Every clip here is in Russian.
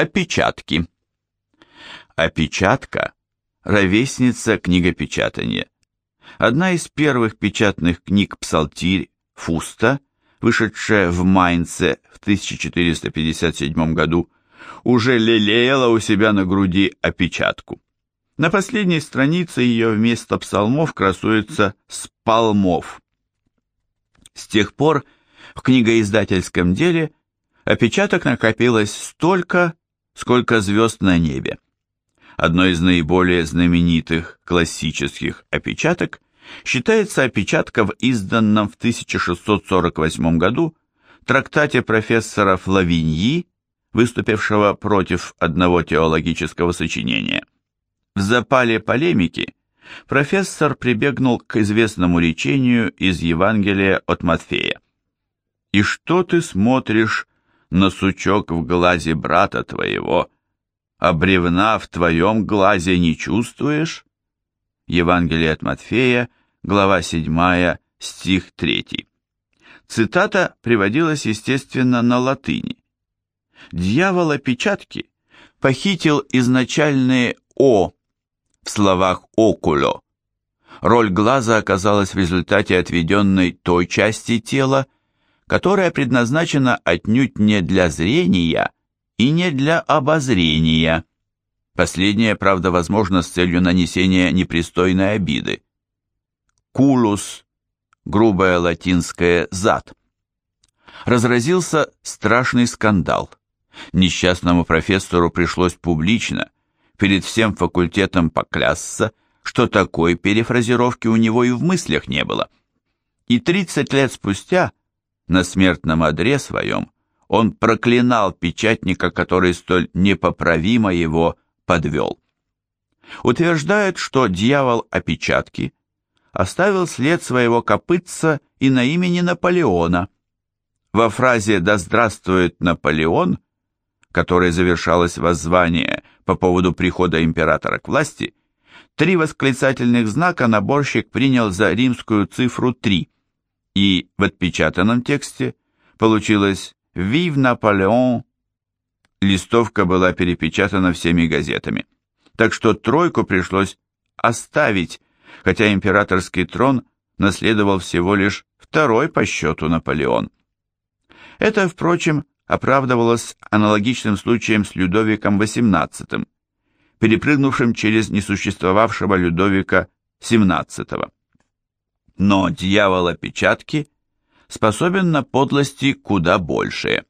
Опечатки. Опечатка – ровесница книгопечатания. Одна из первых печатных книг «Псалтирь» Фуста, вышедшая в Майнце в 1457 году, уже лелеяла у себя на груди опечатку. На последней странице ее вместо псалмов красуется «спалмов». С тех пор в книгоиздательском деле опечаток накопилось столько, сколько звезд на небе. Одной из наиболее знаменитых классических опечаток считается опечатка в изданном в 1648 году трактате профессора Флавиньи, выступившего против одного теологического сочинения. В запале полемики профессор прибегнул к известному речению из Евангелия от Матфея. «И что ты смотришь на сучок в глазе брата твоего, а бревна в твоем глазе не чувствуешь?» Евангелие от Матфея, глава 7, стих 3. Цитата приводилась, естественно, на латыни. Дьявол опечатки похитил изначальные «о» в словах «окуло». Роль глаза оказалась в результате отведенной той части тела, которая предназначена отнюдь не для зрения и не для обозрения. Последнее, правда, возможно с целью нанесения непристойной обиды. Кулус, грубое латинское «зад». Разразился страшный скандал. Несчастному профессору пришлось публично, перед всем факультетом поклясться, что такой перефразировки у него и в мыслях не было. И 30 лет спустя на смертном одре своем он проклинал печатника, который столь непоправимо его подвел. Утверждают, что дьявол опечатки оставил след своего копытца и на имени Наполеона. Во фразе «Да здравствует Наполеон», которой завершалось воззвание по поводу прихода императора к власти, три восклицательных знака наборщик принял за римскую цифру 3 – и в отпечатанном тексте получилось «Вив Наполеон». Листовка была перепечатана всеми газетами, так что тройку пришлось оставить, хотя императорский трон наследовал всего лишь второй по счету Наполеон. Это, впрочем, оправдывалось аналогичным случаем с Людовиком XVIII, перепрыгнувшим через несуществовавшего Людовика XVII. Но дьявол опечатки способен на подлости куда большее.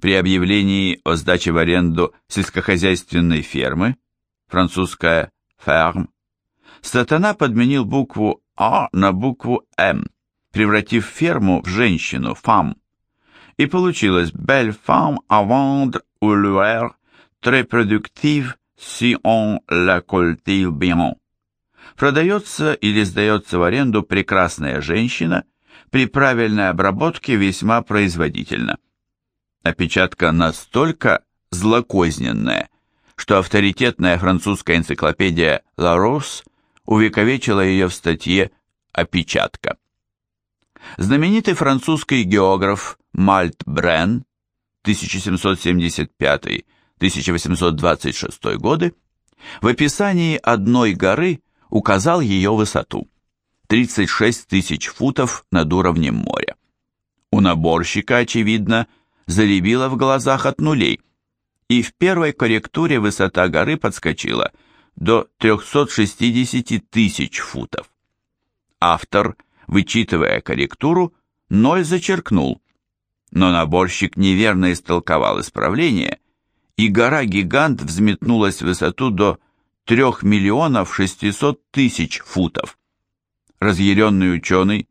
При объявлении о сдаче в аренду сельскохозяйственной фермы, французская «ферм», сатана подменил букву «А» на букву «М», превратив ферму в женщину, «фам». И получилось «Belle femme à vendre ou louer, très productive si on la cultive bien» продается или сдается в аренду прекрасная женщина, при правильной обработке весьма производительна. Опечатка настолько злокозненная, что авторитетная французская энциклопедия «Ларос» увековечила ее в статье «Опечатка». Знаменитый французский географ Мальт Брен 1775-1826 годы в описании одной горы указал ее высоту – 36 тысяч футов над уровнем моря. У наборщика, очевидно, заребило в глазах от нулей, и в первой корректуре высота горы подскочила до 360 тысяч футов. Автор, вычитывая корректуру, ноль зачеркнул, но наборщик неверно истолковал исправление, и гора-гигант взметнулась в высоту до 3 миллионов 600 тысяч футов. Разъяренный ученый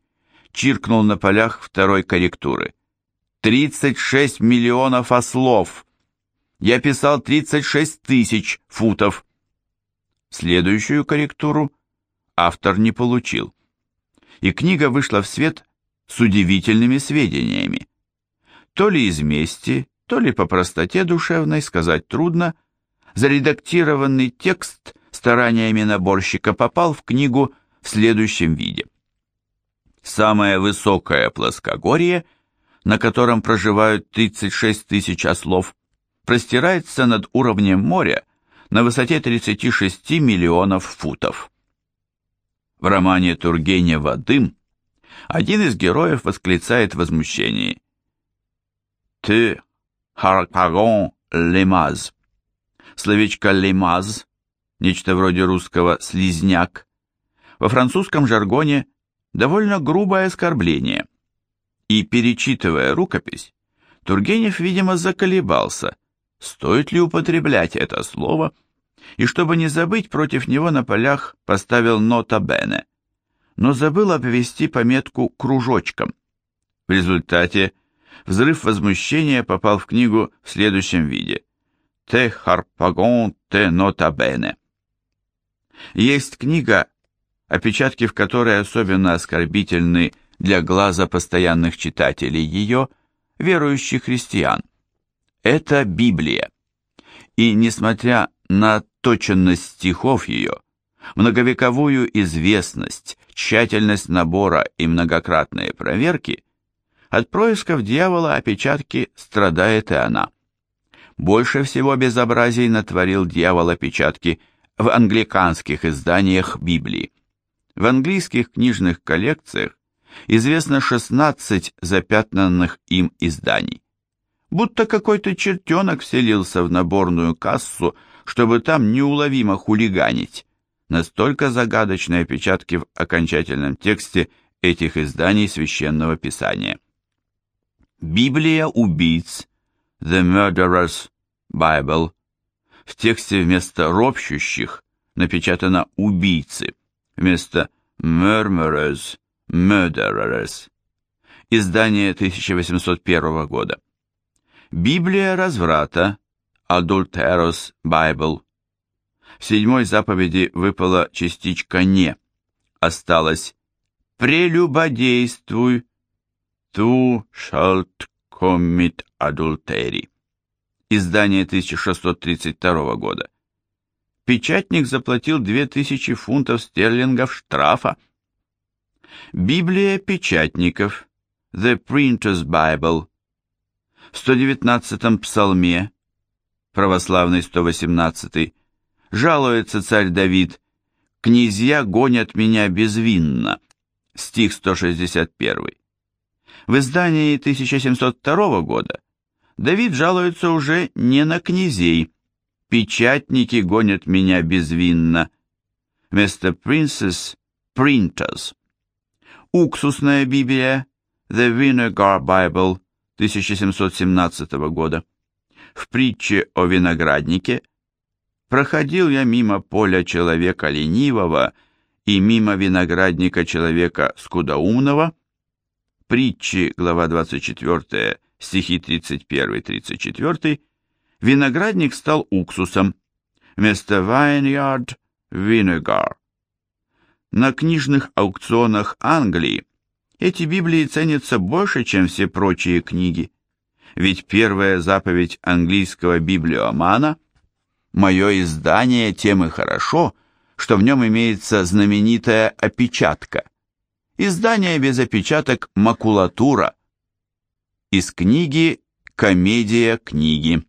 чиркнул на полях второй корректуры. 36 миллионов ослов! Я писал 36 тысяч футов. Следующую корректуру автор не получил. И книга вышла в свет с удивительными сведениями. То ли из мести, то ли по простоте душевной, сказать трудно – заредактированный текст стараниями наборщика попал в книгу в следующем виде. Самое высокое плоскогорье, на котором проживают 36 тысяч ослов, простирается над уровнем моря на высоте 36 миллионов футов. В романе Тургенева «Дым» один из героев восклицает в возмущении «Ты Харкагон Лемаз». Словечко «лемаз» нечто вроде русского «слизняк», во французском жаргоне довольно грубое оскорбление. И, перечитывая рукопись, Тургенев, видимо, заколебался, стоит ли употреблять это слово, и чтобы не забыть, против него на полях поставил нота бене, но забыл обвести пометку кружочком. В результате взрыв возмущения попал в книгу в следующем виде. «Те харпагон те нота бене». Есть книга, опечатки в которой особенно оскорбительны для глаза постоянных читателей ее, верующих христиан. Это Библия. И несмотря на точенность стихов ее, многовековую известность, тщательность набора и многократные проверки, от происков дьявола опечатки страдает и она. Больше всего безобразий натворил дьявол опечатки в англиканских изданиях Библии. В английских книжных коллекциях известно 16 запятнанных им изданий. Будто какой-то чертенок вселился в наборную кассу, чтобы там неуловимо хулиганить. Настолько загадочные опечатки в окончательном тексте этих изданий Священного Писания. Библия убийц, The Murderer's Bible, в тексте вместо ропщущих напечатано «убийцы», вместо «murmurers», «murderers». Издание 1801 года. Библия разврата, Adulterous Bible. В седьмой заповеди выпала частичка «не». Осталось «прелюбодействуй», «tu shalt commit adultery» издание 1632 года. Печатник заплатил 2000 фунтов стерлингов штрафа. Библия печатников, The Printer's Bible, в 119-м псалме, православный 118 жалуется царь Давид, «Князья гонят меня безвинно», стих 161. В издании 1702 года Давид жалуется уже не на князей. Печатники гонят меня безвинно. Вместо princess – printers. Уксусная Библия The Vinegar Bible 1717 года. В притче о винограднике проходил я мимо поля человека ленивого и мимо виноградника человека скудоумного. Притчи, глава 24, стихи 31-34, виноградник стал уксусом, вместо vineyard – vinegar. На книжных аукционах Англии эти Библии ценятся больше, чем все прочие книги, ведь первая заповедь английского библиомана «Мое издание тем и хорошо», что в нем имеется знаменитая опечатка. Издание без опечаток – макулатура – из книги «Комедия книги».